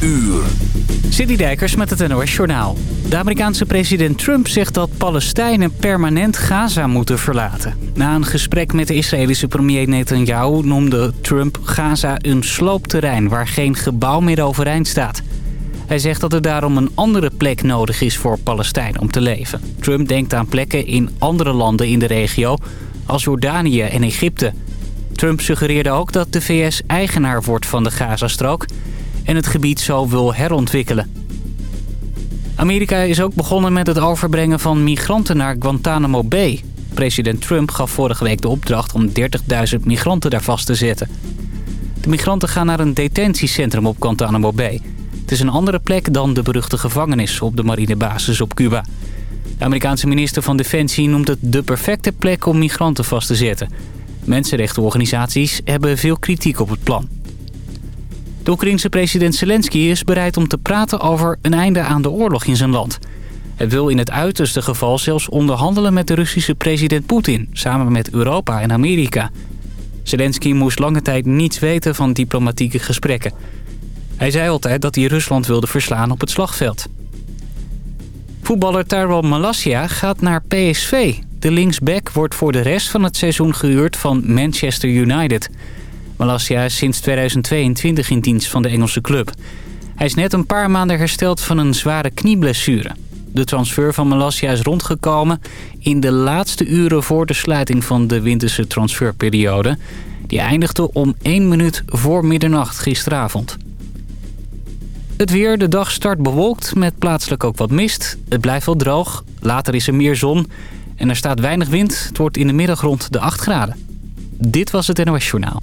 uur. City Dijkers met het NOS Journaal. De Amerikaanse president Trump zegt dat Palestijnen permanent Gaza moeten verlaten. Na een gesprek met de Israëlische premier Netanyahu noemde Trump Gaza een sloopterrein waar geen gebouw meer overeind staat. Hij zegt dat er daarom een andere plek nodig is voor Palestijnen om te leven. Trump denkt aan plekken in andere landen in de regio als Jordanië en Egypte. Trump suggereerde ook dat de VS eigenaar wordt van de Gazastrook en het gebied zo wil herontwikkelen. Amerika is ook begonnen met het overbrengen van migranten naar Guantanamo Bay. President Trump gaf vorige week de opdracht om 30.000 migranten daar vast te zetten. De migranten gaan naar een detentiecentrum op Guantanamo Bay. Het is een andere plek dan de beruchte gevangenis op de marinebasis op Cuba. De Amerikaanse minister van Defensie noemt het de perfecte plek om migranten vast te zetten. Mensenrechtenorganisaties hebben veel kritiek op het plan. De Oekraïense president Zelensky is bereid om te praten over een einde aan de oorlog in zijn land. Hij wil in het uiterste geval zelfs onderhandelen met de Russische president Poetin... samen met Europa en Amerika. Zelensky moest lange tijd niets weten van diplomatieke gesprekken. Hij zei altijd dat hij Rusland wilde verslaan op het slagveld. Voetballer Tyrell Malasia gaat naar PSV. De linksback wordt voor de rest van het seizoen gehuurd van Manchester United... Malasia is sinds 2022 in dienst van de Engelse club. Hij is net een paar maanden hersteld van een zware knieblessure. De transfer van Malasia is rondgekomen in de laatste uren voor de sluiting van de winterse transferperiode. Die eindigde om 1 minuut voor middernacht gisteravond. Het weer, de dag start bewolkt met plaatselijk ook wat mist. Het blijft wel droog, later is er meer zon en er staat weinig wind. Het wordt in de middag rond de 8 graden. Dit was het NOS Journaal.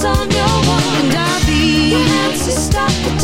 Wonder what they were. The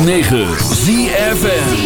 106.9 ZFN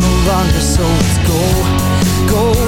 no longer so let's go, go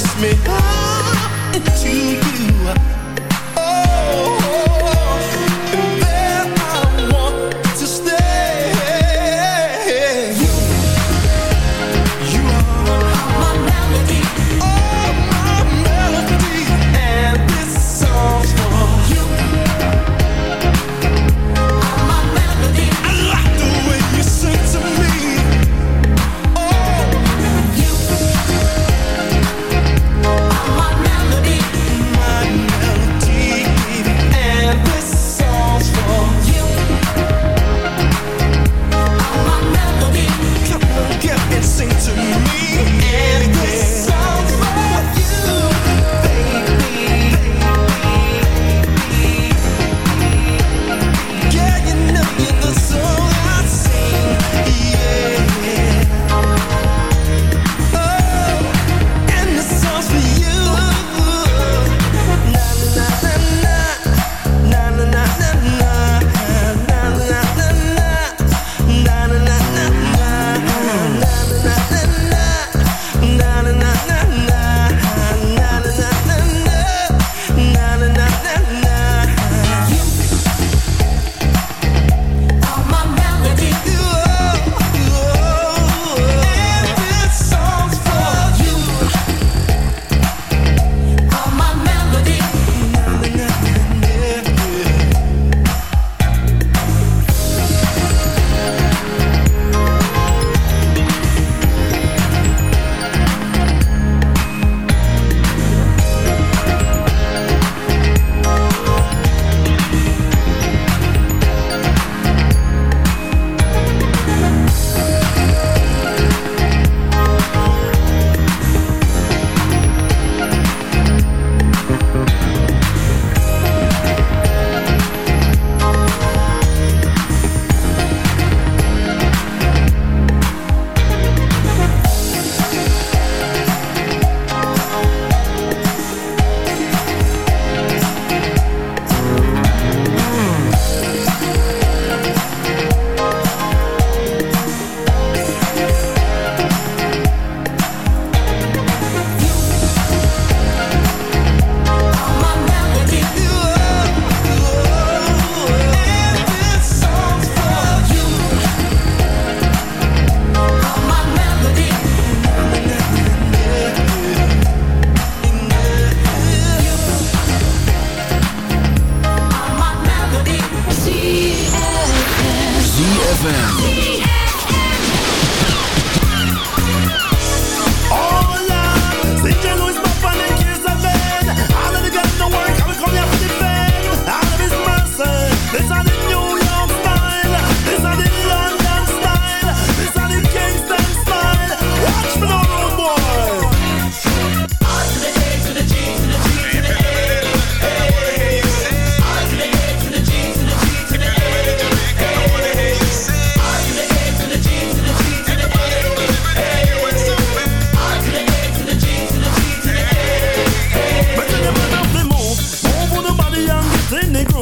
kiss me.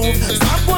Them tight.